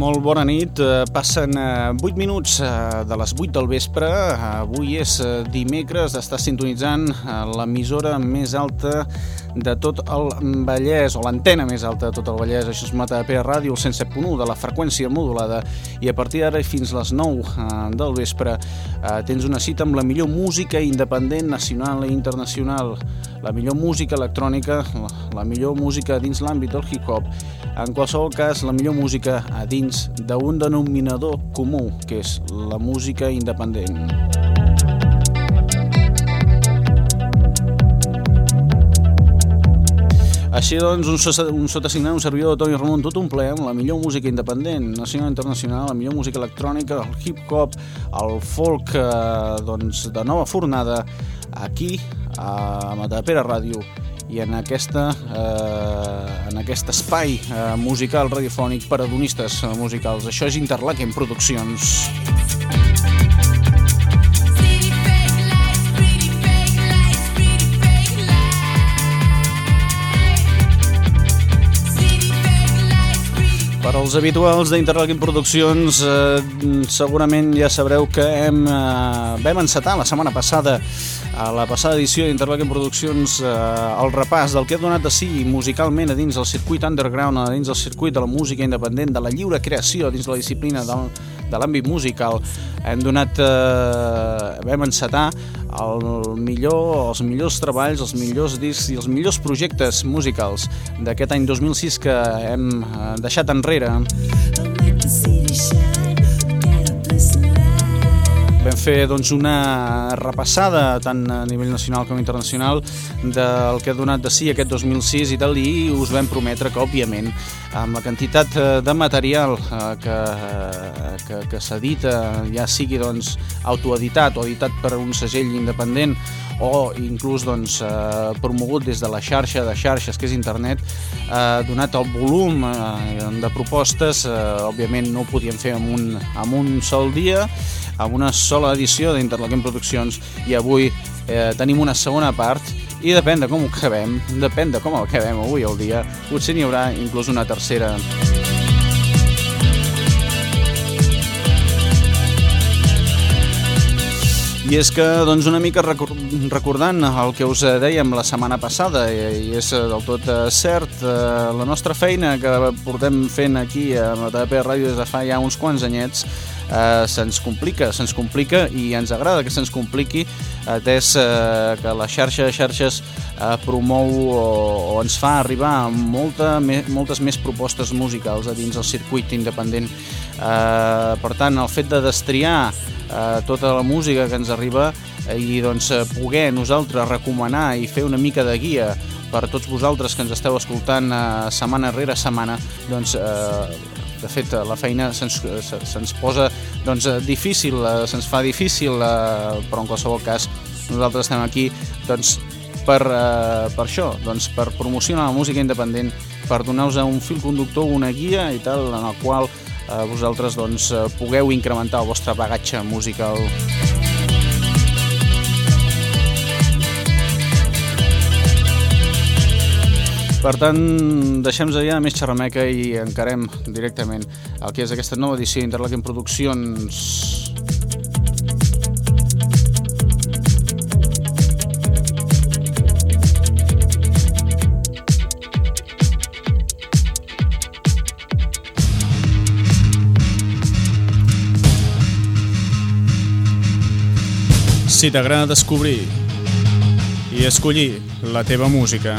Molt bona nit. Eh, Passen eh, 8 minuts eh, de les 8 del vespre. Avui és eh, dimecres, està sintonitzant eh, l'emissora més alta de tot el Vallès, o l'antena més alta de tot el Vallès. Això és Matapé Ràdio, el 107.1 de la freqüència modulada. I a partir d'ara fins les 9 eh, del vespre eh, tens una cita amb la millor música independent, nacional i internacional. La millor música electrònica, la, millor música dins l'àmbit del hip-hop. En qualsevol cas, la millor música a dins d'un denominador comú, que és la música independent. Així doncs, un, so un sotassignat, un servidor de Toni Ramon, tot un ple amb la millor música independent, nacional i internacional, la millor música electrònica, el hip-hop, el folk eh, doncs, de nova fornada, aquí, a Matapera Ràdio, i en, aquesta, eh, en aquest espai eh, musical radiofònic per a donistes musicals. Això és Interlaken Produccions. Per als habituals d'Interlaken Produccions, eh, segurament ja sabreu que hem, eh, vam encetar la setmana passada a la passada edició d'Interlaken Produccions eh, el repàs del que ha donat de si musicalment a dins del circuit underground, a dins del circuit de la música independent, de la lliure creació dins la disciplina del, de l'àmbit musical. Hem donat, eh, vam encetar el millor, els millors treballs, els millors discs i els millors projectes musicals d'aquest any 2006 que hem eh, deixat enrere. Vam fer doncs, una repassada tant a nivell nacional com internacional del que ha donat de si aquest 2006 i tal i us vam prometre que, òbviament, amb la quantitat de material que, que, que s'edita, ja sigui doncs, autoeditat o editat per un segell independent o inclús doncs, eh, promogut des de la xarxa de xarxes que és internet, eh, donat el volum eh, de propostes, eh, òbviament no ho podíem fer en un, en un sol dia, amb una sola edició d'Interlaken Produccions i avui eh, tenim una segona part i depèn de com ho acabem, depèn de com ho acabem avui el dia, potser n'hi haurà inclús una tercera. I és que, doncs, una mica recordant el que us dèiem la setmana passada, i és del tot cert, la nostra feina que portem fent aquí a Matapé Ràdio des de fa ja uns quants anyets, eh, se'ns complica, se'ns complica i ens agrada que se'ns compliqui atès eh, que la xarxa de xarxes eh, promou o, o ens fa arribar molta, me, moltes més propostes musicals a dins el circuit independent. Eh, per tant, el fet de destriar eh, tota la música que ens arriba eh, i doncs, poder nosaltres recomanar i fer una mica de guia per tots vosaltres que ens esteu escoltant eh, setmana rere setmana, doncs eh, de fet la feina se'ns se posa doncs, difícil, eh, se'ns fa difícil, eh, però en qualsevol cas nosaltres estem aquí doncs, per, eh, per això, doncs, per promocionar la música independent, per donar-vos un fil conductor, una guia i tal, en el qual eh, vosaltres doncs, pugueu incrementar el vostre bagatge musical. Per tant, deixem ja més xerrameca i encarem directament el que és aquesta nova edició d'Interlaken Produccions. Si t'agrada descobrir i escollir la teva música.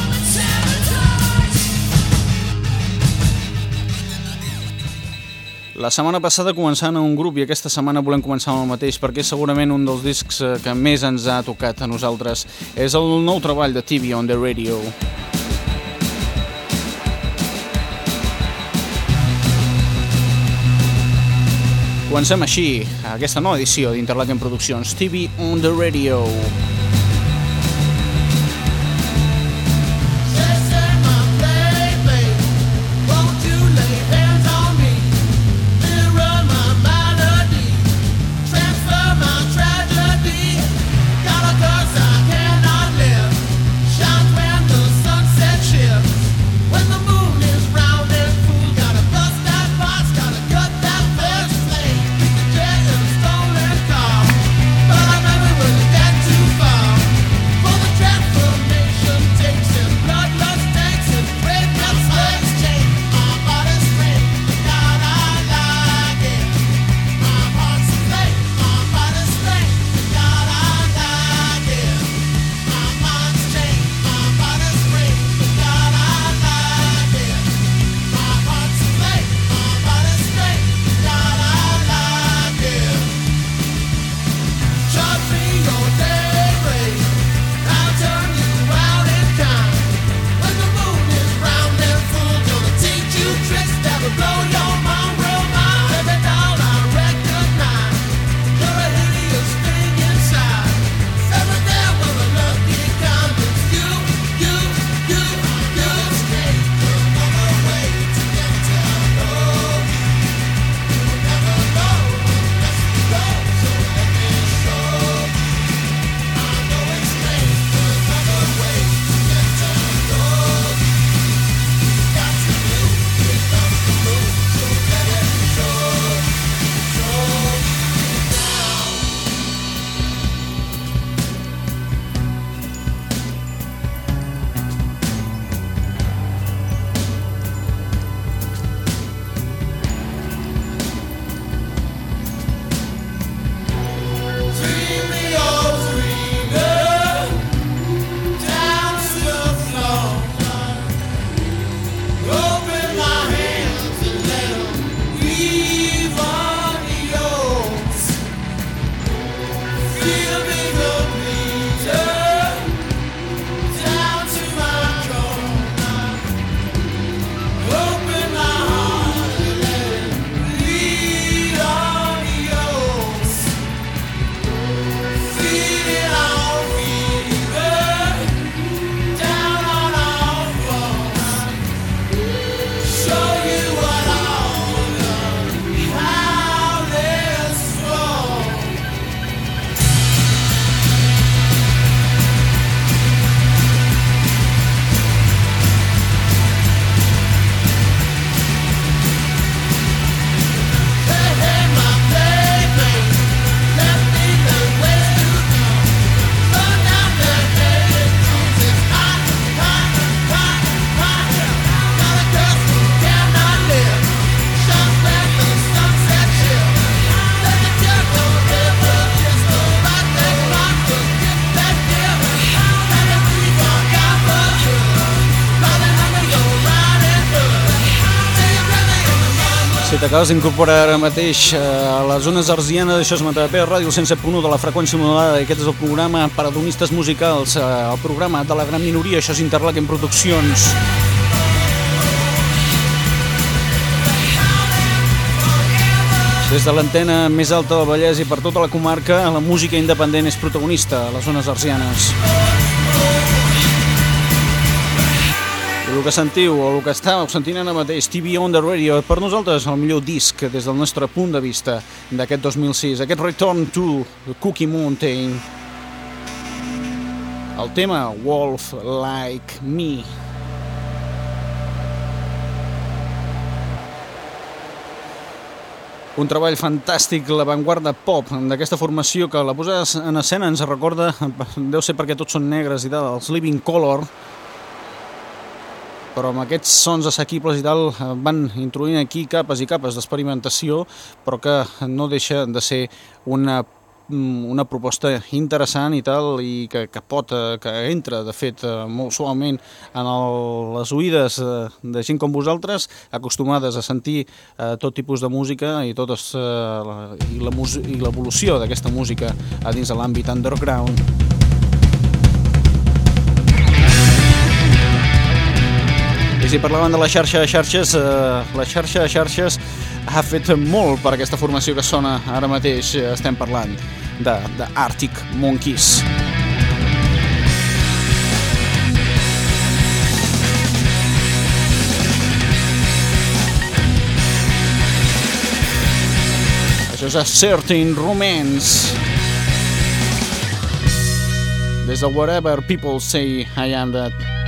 La setmana passada començant a un grup i aquesta setmana volem començar amb el mateix perquè és segurament un dels discs eh, que més ens ha tocat a nosaltres. És el nou treball de TV on the Radio. Comencem així aquesta nova edició d'Interlaken Produccions TV on the Radio. T'acabes d'incorporar ara mateix a la zona zarziana, això és Matapé, ràdio 107.1 de la freqüència modulada, aquest és el programa per adonistes musicals, eh, el programa de la gran minoria, això és Interlaken Produccions. Des de l'antena més alta del Vallès i per tota la comarca, la música independent és protagonista a les zones arsianes. El que sentiu o el que estàveu sentint ara mateix, TV on the radio, per nosaltres el millor disc des del nostre punt de vista d'aquest 2006, aquest Return to Cookie Mountain. El tema Wolf Like Me. Un treball fantàstic, l'avantguarda pop d'aquesta formació que la posada en escena ens recorda, deu ser perquè tots són negres i tal, els Living Color, però amb aquests sons assequibles i tal van introduint aquí capes i capes d'experimentació, però que no deixa de ser una Mm, una proposta interessant i tal i que, que pot, eh, que entra de fet eh, molt suaument en el, les oïdes eh, de gent com vosaltres acostumades a sentir eh, tot tipus de música i totes eh, la, i l'evolució d'aquesta música a dins de l'àmbit underground I si parlaven de la xarxa de xarxes, eh, la xarxa de xarxes ha fet molt per aquesta formació que sona ara mateix, estem parlant de, de Arctic Monkeys. Això és a Certain Romance. Des de Whatever People Say I Am That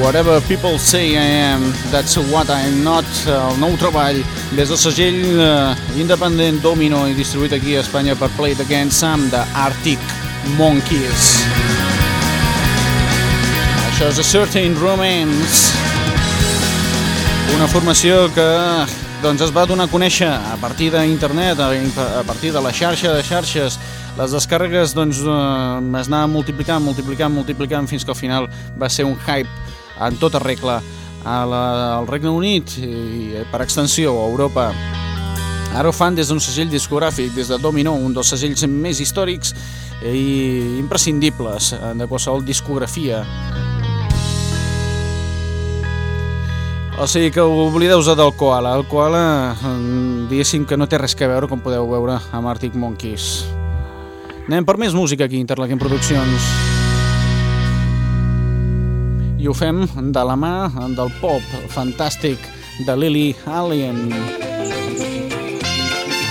Whatever People Say I Am, That's What I'm Not, el nou treball des del segell uh, independent Domino i distribuït aquí a Espanya per Play It Again Sam de Arctic Monkeys. Això és A Certain Romance, una formació que doncs, es va donar a conèixer a partir d'internet, a partir de la xarxa de xarxes, les descàrregues doncs, eh, es anaven multiplicant, multiplicant, multiplicant fins que al final va ser un hype en tota regla a la, al Regne Unit i per extensió a Europa. Ara ho fan des d'un segell discogràfic, des de Domino, un dels segells més històrics i imprescindibles de qualsevol discografia. O sigui que oblideu-vos del Koala. El Koala, diguéssim que no té res que veure, com podeu veure, amb Arctic Monkeys. Anem per més música aquí, Interlaken Produccions i ho fem de la mà del pop fantàstic de Lily Allen.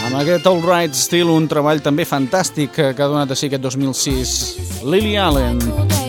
Amb aquest All Right Still, un treball també fantàstic que ha donat a si aquest 2006. Lily Allen. Lily Allen.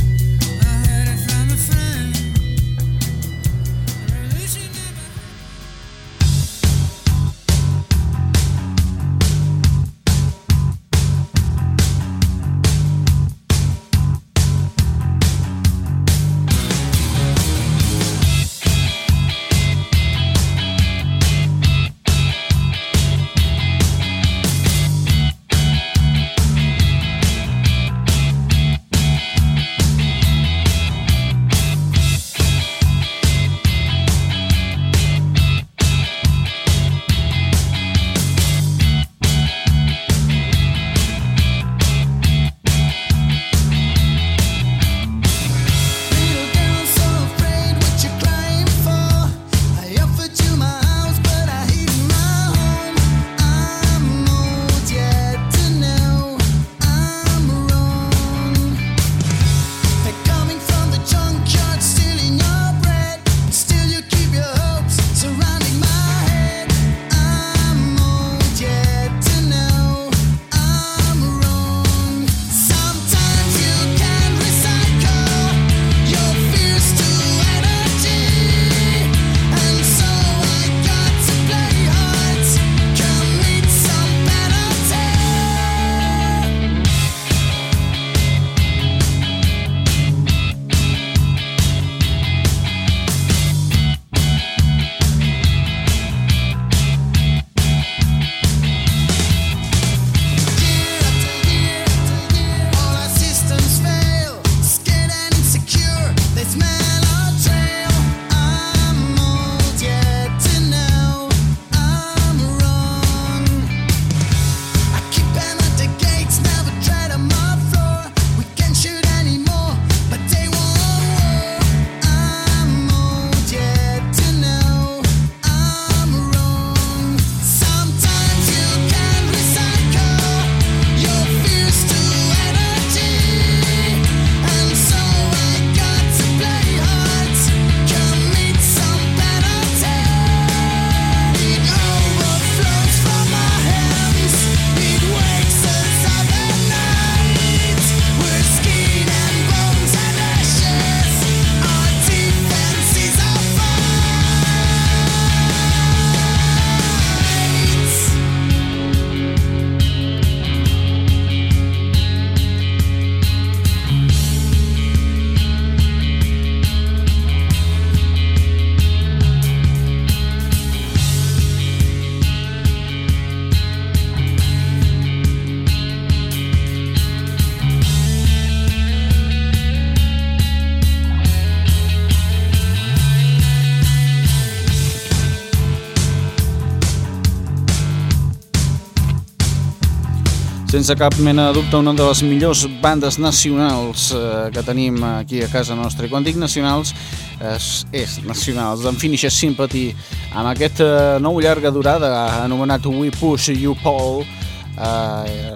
Sense cap mena de dubte una de les millors bandes nacionals eh, que tenim aquí a casa nostra. I quan dic nacionals, és, és nacionals. D'en Finish Sympathy, amb aquest eh, nou llarga durada anomenat We Push You Paul, eh,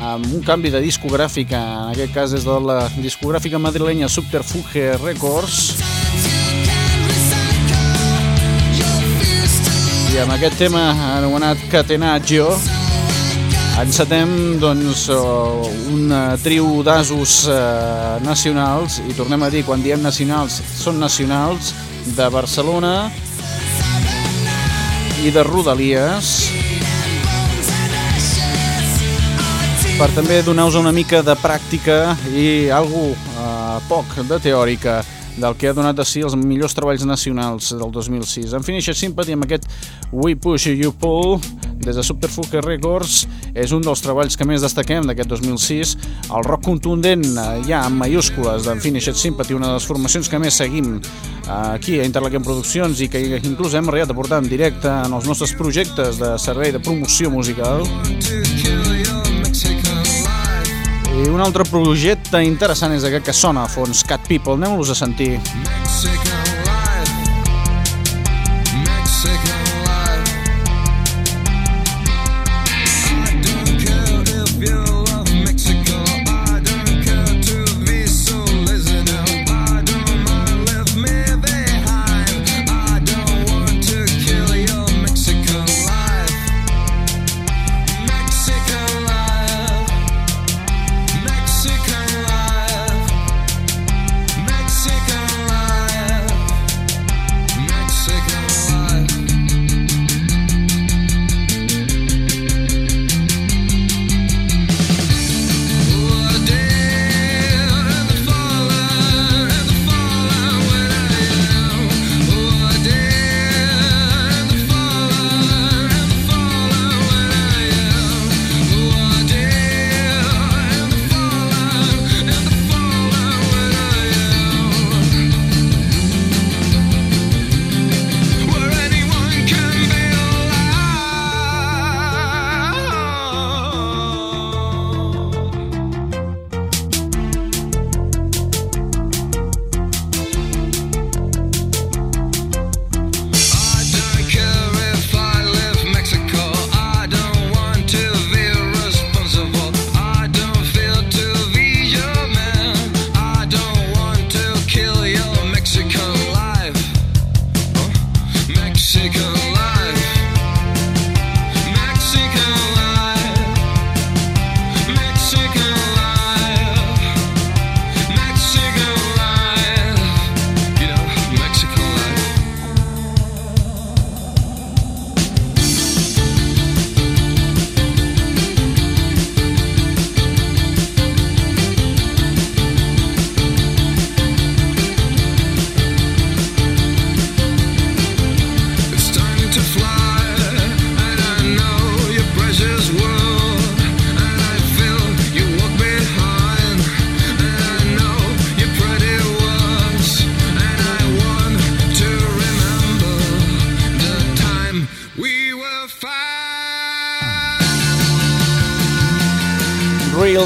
amb un canvi de discogràfica, en aquest cas és de la discogràfica madrilenya Subterfuge Records, i amb aquest tema anomenat Catenaccio encetem doncs, un trio d'asos eh, nacionals i tornem a dir, quan diem nacionals són nacionals de Barcelona i de Rodalies per també donar-vos una mica de pràctica i algú eh, poc de teòrica del que ha donat de si els millors treballs nacionals del 2006. En Finish Sympathy amb aquest We Push You Pull des de Subterfuge Records és un dels treballs que més destaquem d'aquest 2006. El rock contundent eh, ja amb mayúscules d'en Finish Sympathy, una de les formacions que més seguim eh, aquí a Interlaken Produccions i que inclús hem arribat a portar en directe en els nostres projectes de servei de promoció musical. I un altre projecte interessant és aquest que sona a fons, Cat People. Anem-los a sentir. Mexico.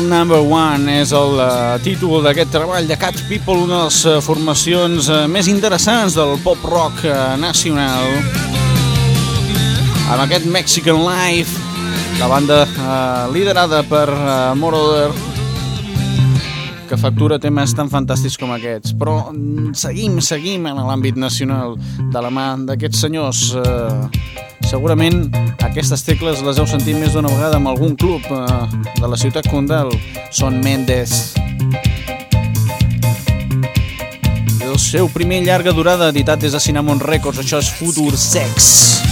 Number One és el uh, títol d'aquest treball de Cat People, una de les uh, formacions uh, més interessants del pop-rock nacional. Amb aquest Mexican Life, la banda liderada per Moroder, que factura temes tan fantàstics com aquests. Però mm, seguim, seguim en l'àmbit nacional de la mà d'aquests senyors... Uh, Segurament aquestes tecles les heu sentit més d'una vegada amb algun club eh, de la ciutat condal. Són Mendes. El seu primer llarga durada editat des de Cinnamon Records, això és Future Sex.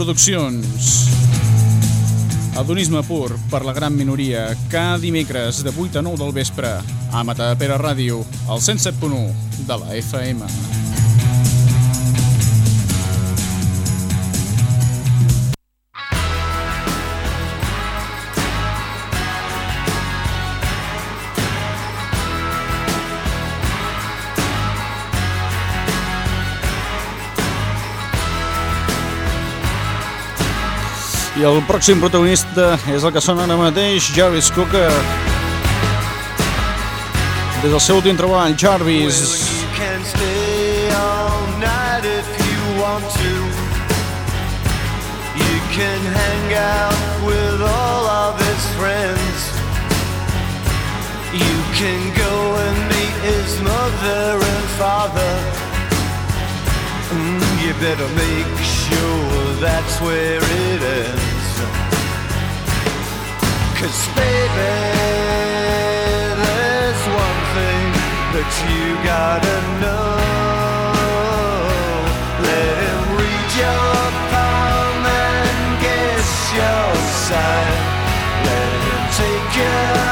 Produccions. Adonisme pur per la gran minoria, cada dimecres de 8 a 9 del vespre, a Matapera Ràdio, al 107.1 de la FM. I el pròxim protagonista és el que sona ara mateix, Jarvis Cocker. Des del seu últim treball, Jarvis. You can hang out with all of his friends. You can go and meet his mother and father. Mm, you better make sure that's where it ends. Cause baby, there's one thing that you gotta know. Let him read your palm and guess your sign. Let him take you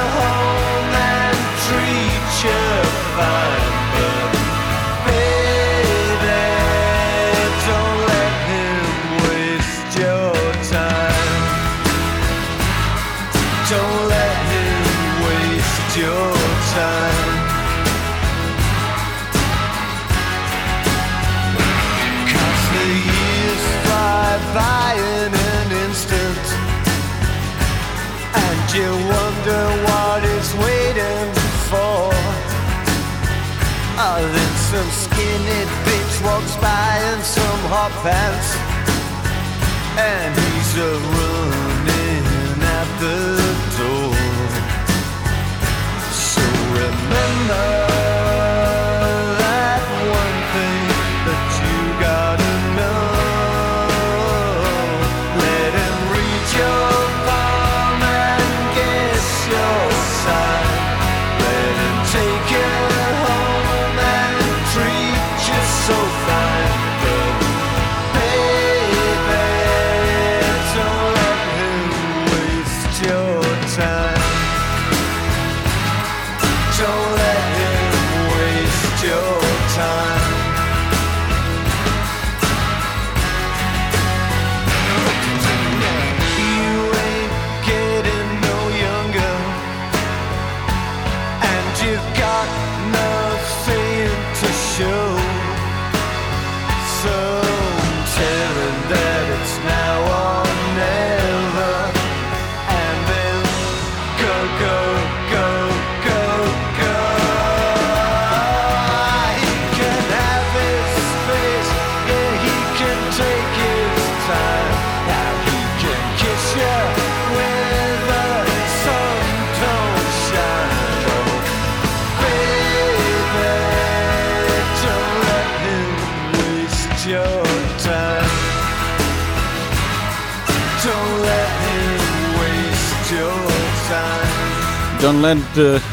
fast, and he's a running after.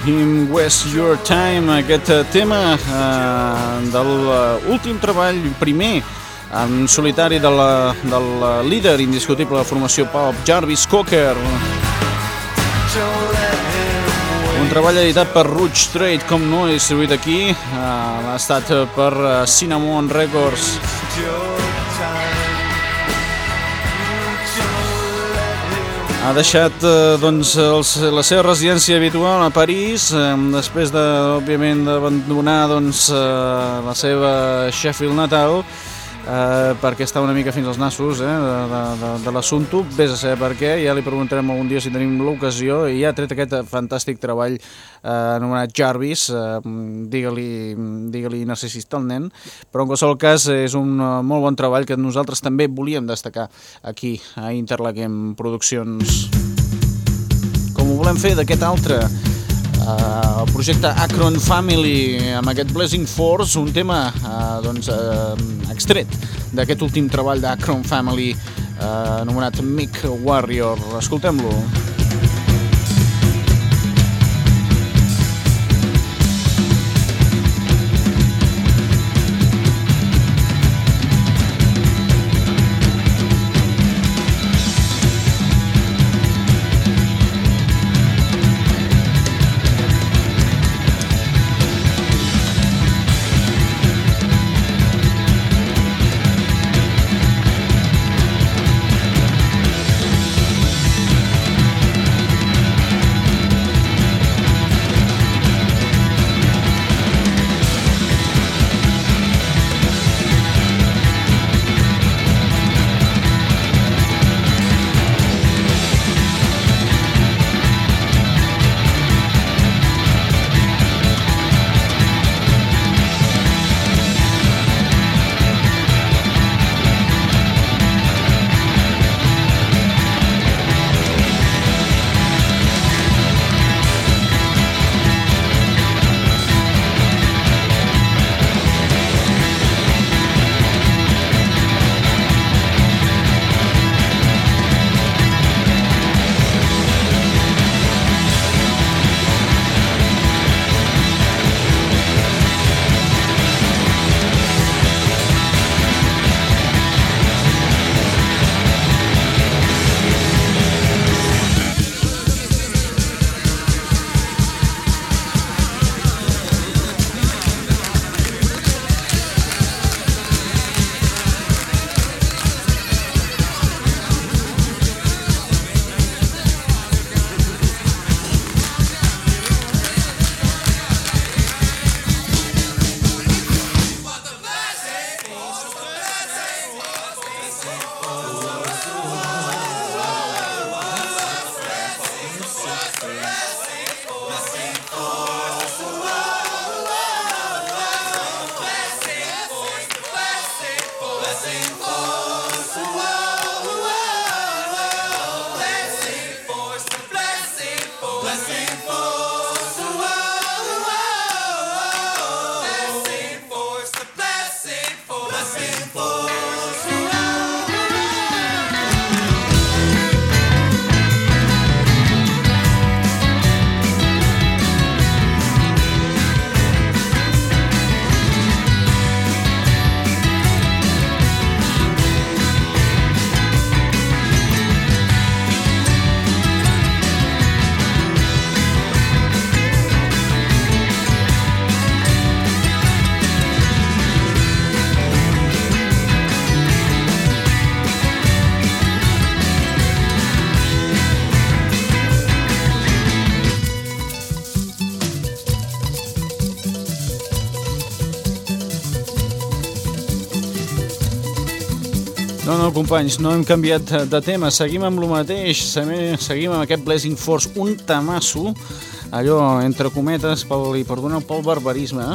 Him waste your time, aquest uh, tema uh, del uh, últim treball, primer en solitari de la, del uh, líder indiscutible de la formació pop, Jarvis Cocker. Un treball editat per Rouge Trade, com no, distribuït aquí, uh, ha estat per Cinnamon Records. Ha deixat eh, doncs, els, la seva residència habitual a París, eh, després de, d'abandonar doncs, eh, la seva Sheffield natal, eh, perquè està una mica fins als nassos eh, de, de, de, de l'assumpte. Vés a saber per què, ja li preguntarem algun dia si tenim l'ocasió, i ja ha tret aquest fantàstic treball eh, anomenat Jarvis, eh, digue-li digue narcisista al nen, però en qualsevol cas és un uh, molt bon treball que nosaltres també volíem destacar aquí a Interlaquem Produccions. Com ho volem fer d'aquest altre, Uh, el projecte Akron Family amb aquest Blessing Force, un tema uh, doncs, uh, extret d'aquest últim treball d'Akron Family uh, anomenat Mick Warrior. Escoltem-lo. No, companys, no hem canviat de tema, seguim amb lo mateix, seguim amb aquest Blazing Force, un tamasso, allò, entre cometes, pel, i perdoneu pel barbarisme,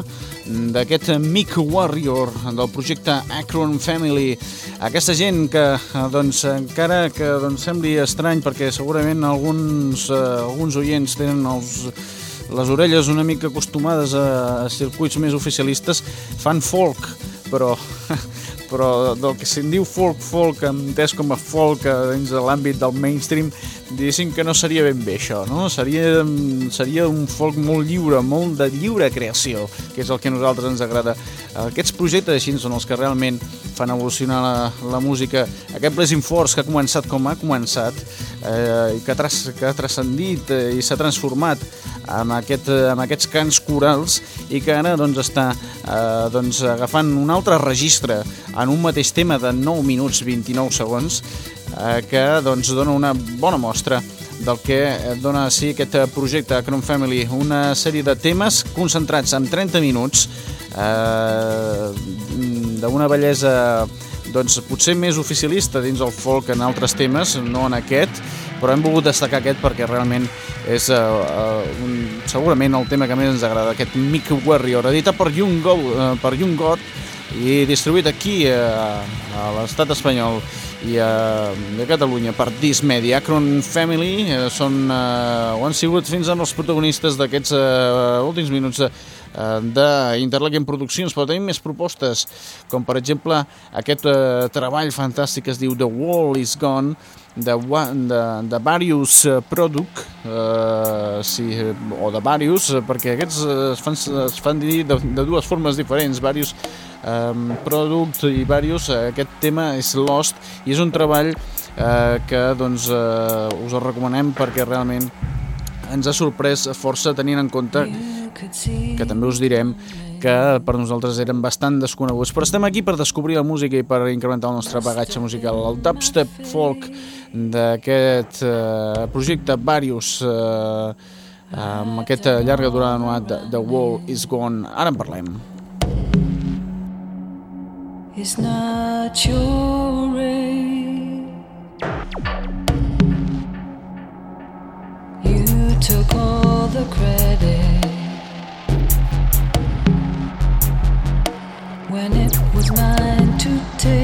d'aquest Mick Warrior del projecte Akron Family. Aquesta gent que, doncs, encara que doncs, sembli estrany, perquè segurament alguns, eh, alguns oients tenen els, les orelles una mica acostumades a circuits més oficialistes, fan folk, però però del que se'n diu folk-folk, entès com a folk eh, dins de l'àmbit del mainstream, diguéssim que no seria ben bé això, no? Seria, seria un folk molt lliure, molt de lliure creació, que és el que a nosaltres ens agrada. Aquests projectes així són els que realment fan evolucionar la, la música. Aquest Blazing Force que ha començat com ha començat eh, que, tras, que ha transcendit eh, i s'ha transformat amb, aquest, amb aquests cants corals i que ara doncs, està eh, doncs, agafant un altre registre en un mateix tema de 9 minuts 29 segons eh, que doncs, dona una bona mostra del que dona sí aquest projecte Chrome Family, una sèrie de temes concentrats en 30 minuts eh, d'una bellesa doncs, potser més oficialista dins el folk en altres temes, no en aquest, però hem volgut destacar aquest perquè realment és uh, uh, un, segurament el tema que més ens agrada, aquest Mick Warrior, editat per Young, Go, uh, per Young God i distribuït aquí uh, a l'estat espanyol i a, de Catalunya per Dismedia. Akron Family eh, són, eh, ho han sigut fins en els protagonistes d'aquests eh, últims minuts eh, d'Interlequem Produccions, però tenim més propostes, com per exemple aquest eh, treball fantàstic que es diu The Wall is Gone, de, de, de Various Product, eh, sí, o de Various, perquè aquests es fan, es fan dir de, de dues formes diferents, Various um, Product i Various, aquest tema és Lost i és un treball eh, que doncs, eh, us el recomanem perquè realment ens ha sorprès força tenint en compte que també us direm que per nosaltres eren bastant desconeguts. Però estem aquí per descobrir la música i per incrementar el nostre bagatge musical. El dubstep folk d'aquest eh, projecte Various eh, amb aquesta llarga durada anuat The Wall is Gone. Ara en parlem. It's not your rain. You took all the credit when it was mine to take.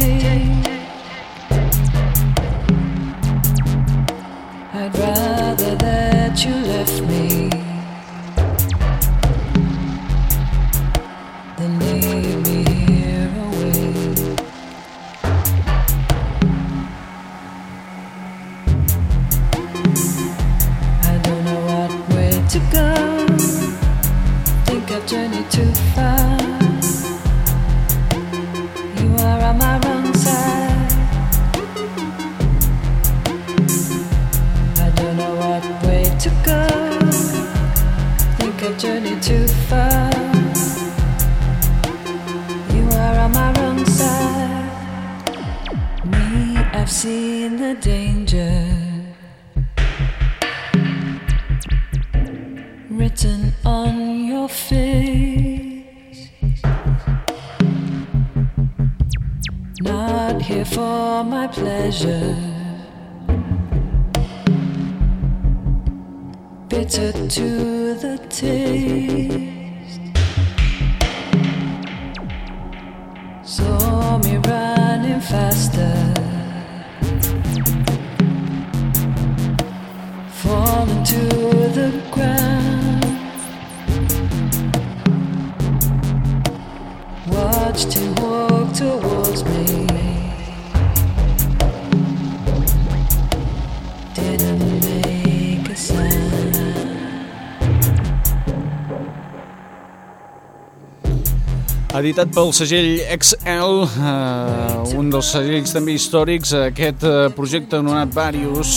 Editat pel segell XL, eh, un dels segells també històrics, aquest eh, projecte anomenat Various,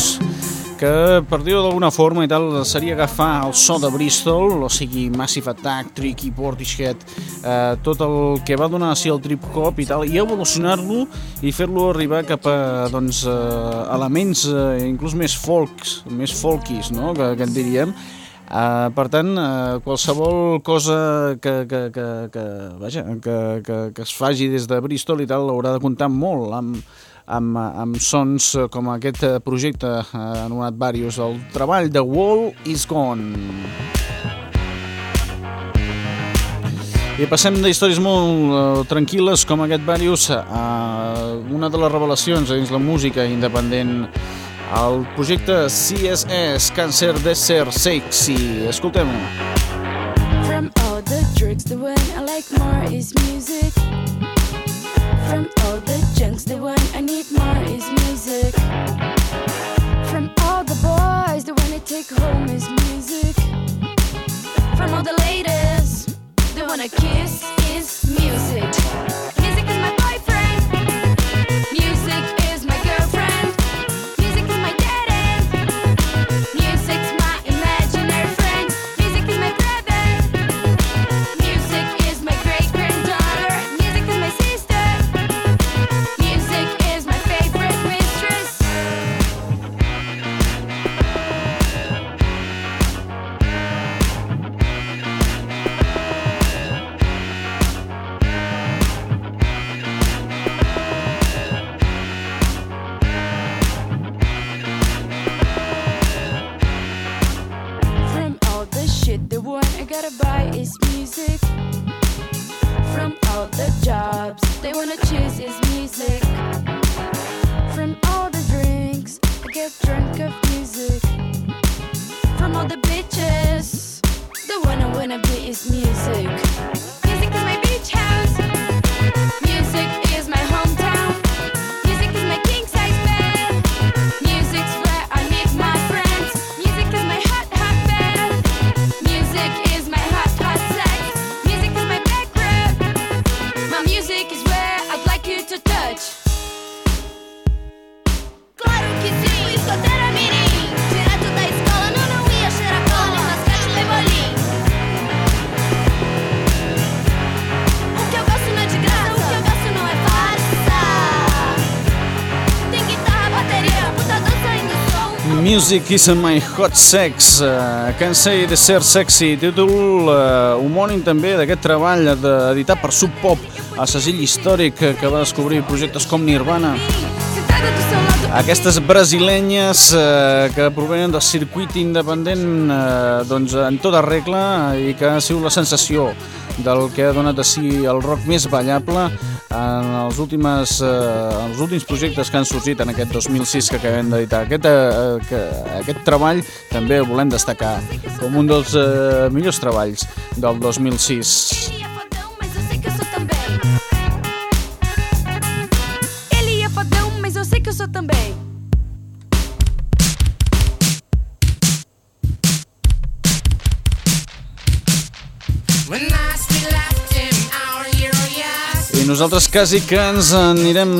que per dir-ho d'alguna forma i tal seria agafar el so de Bristol, o sigui Massive Attack, Tricky, Portishead, eh, tot el que va donar així el trip hop i tal, i evolucionar-lo i fer-lo arribar cap a doncs, eh, elements eh, inclús més folks, més folkis, no? que, que en diríem, Uh, per tant, uh, qualsevol cosa que, que, que, que, vaja, que, que, que es faci des de Bristol i tal haurà de comptar molt amb, amb, amb sons com aquest eh, projecte uh, anomenat Various. El treball de Wall is Gone. I passem de històries molt uh, tranquil·les com aquest Various a una de les revelacions dins la música independent el projecte CSS, Càncer de Ser Sexy. Escoltem-ho. From all the drugs, the one I like more is music. From all the junks, the one I need more is music. From all the boys, the one I take home is music. From all the ladies, the one I kiss is music. Music is my hot sex, uh, Can't say de ser sexy, títol uh, homònim també d'aquest treball editat per Sub Pop, el segell històric que va descobrir projectes com Nirvana. Aquestes brasilenyes eh, que provenen del circuit independent eh, doncs, en tota regla i que ha sigut la sensació del que ha donat a si el rock més ballable en els, últimes, eh, els últims projectes que han sorgit en aquest 2006 que acabem d'editar. Aquest, eh, que, aquest treball també el volem destacar com un dels eh, millors treballs del 2006. Nosaltres quasi que ens anirem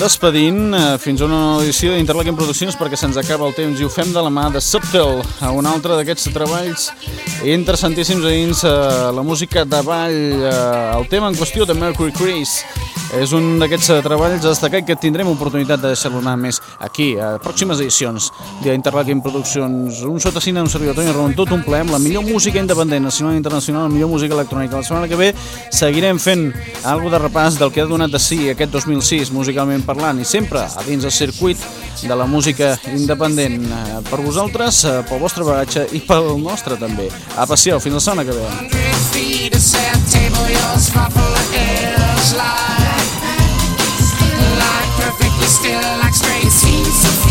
despedint eh, fins a una edició d'Interlaken Produccions perquè se'ns acaba el temps i ho fem de la mà de Subtle, a un altre d'aquests treballs interessantíssims dins eh, la música de ball, eh, el tema en qüestió de Mercury Chris. És un d'aquests treballs a destacar que tindrem oportunitat de deixar-lo anar més aquí, a pròximes edicions d'Interlaken Productions. Un sota cine, un servidor Toni Ramon, tot un ple la millor música independent, nacional i internacional, la millor música electrònica. La setmana que ve seguirem fent algo de repàs del que ha donat de si aquest 2006, musicalment parlant, i sempre a dins el circuit de la música independent. Eh, Per vosaltres, eh, pel vostre bagatge i pel nostre també. A passió, fins la setmana que ve. Still, like straight scenes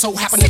so happening. You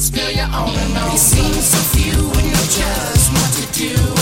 streets, girl, you're on and on. You seem so few and you're just what to do.